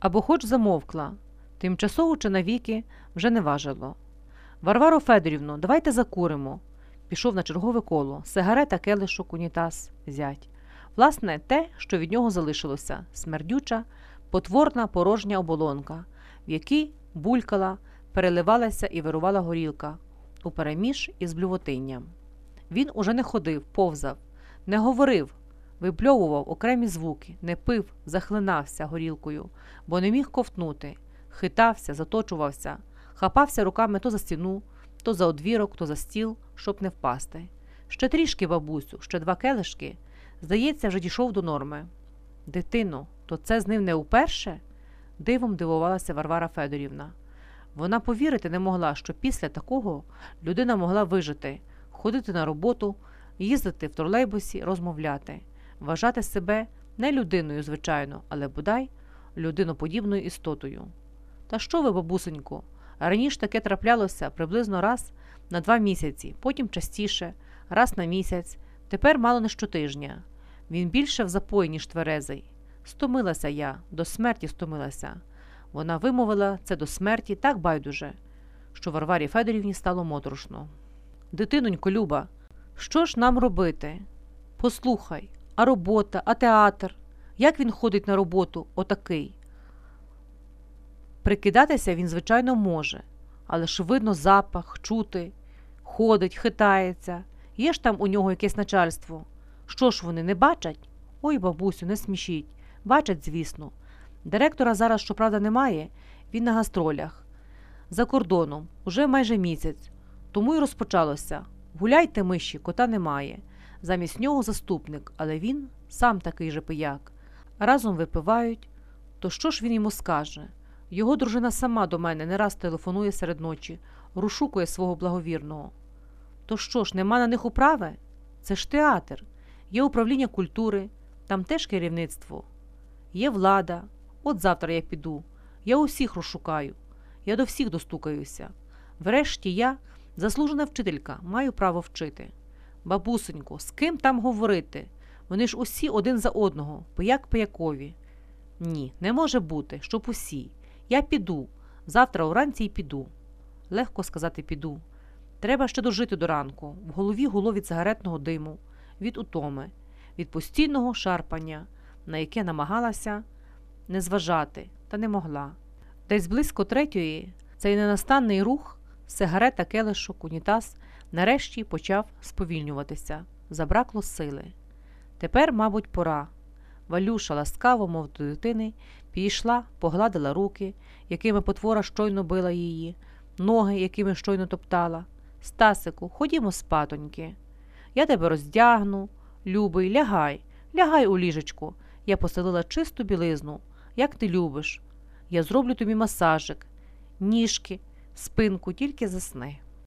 або хоч замовкла, тимчасово чи навіки вже не важило. Варваро Федорівно, давайте закуримо. Пішов на чергове коло, сигарета, келишок, унітаз, зять. Власне, те, що від нього залишилося смердюча, потворна порожня оболонка, в якій булькала, переливалася і вирувала горілка, упереміж із блювотинням. Він уже не ходив, повзав, не говорив, випльовував окремі звуки, не пив, захлинався горілкою, бо не міг ковтнути, хитався, заточувався, хапався руками то за стіну, то за одвірок, то за стіл, щоб не впасти. Ще трішки, бабусю, ще два келишки. Здається, вже дійшов до норми. Дитино, то це з ним не вперше? Дивом дивувалася Варвара Федорівна. Вона повірити не могла, що після такого людина могла вижити, ходити на роботу, їздити в тролейбусі, розмовляти, вважати себе не людиною, звичайно, але бодай людиноподібною істотою. Та що ви, бабусенько? Раніше таке траплялося приблизно раз на два місяці, потім частіше, раз на місяць, тепер мало не щотижня. Він більше в запої, ніж тверезий. Стомилася я, до смерті стомилася. Вона вимовила це до смерті так байдуже, що Варварі Федорівні стало моторошно. Дитинонько, Люба, що ж нам робити? Послухай, а робота, а театр? Як він ходить на роботу, отакий? Прикидатися він, звичайно, може, але ж видно запах, чути, ходить, хитається. Є ж там у нього якесь начальство. Що ж вони не бачать? Ой, бабусю, не смішіть. Бачать, звісно. Директора зараз, щоправда, немає, він на гастролях. За кордоном, уже майже місяць. Тому й розпочалося. Гуляйте, миші, кота немає. Замість нього заступник, але він сам такий же пияк. Разом випивають. То що ж він йому скаже? Його дружина сама до мене не раз телефонує серед ночі, розшукує свого благовірного. То що ж, нема на них управи? Це ж театр, є управління культури, там теж керівництво, є влада. От завтра я піду. Я усіх розшукаю, я до всіх достукаюся. Врешті я, заслужена вчителька, маю право вчити. Бабусенько, з ким там говорити? Вони ж усі один за одного, пияк пиякові. Ні, не може бути, щоб усі. Я піду. Завтра уранці й піду. Легко сказати піду. Треба ще дожити до ранку. В голові гуло від сигаретного диму, від утоми, від постійного шарпання, на яке намагалася не зважати, та не могла. Десь близько третьої цей ненастанний рух, сигарета, келишок, унітаз, нарешті почав сповільнюватися. Забракло сили. Тепер, мабуть, пора. Валюша ласкаво, мов до дитини, підійшла, погладила руки, якими потвора щойно била її, ноги, якими щойно топтала. Стасику, ходімо спатоньки. Я тебе роздягну, любий, лягай, лягай у ліжечку. Я поселила чисту білизну, як ти любиш. Я зроблю тобі масажик, ніжки, спинку, тільки засни.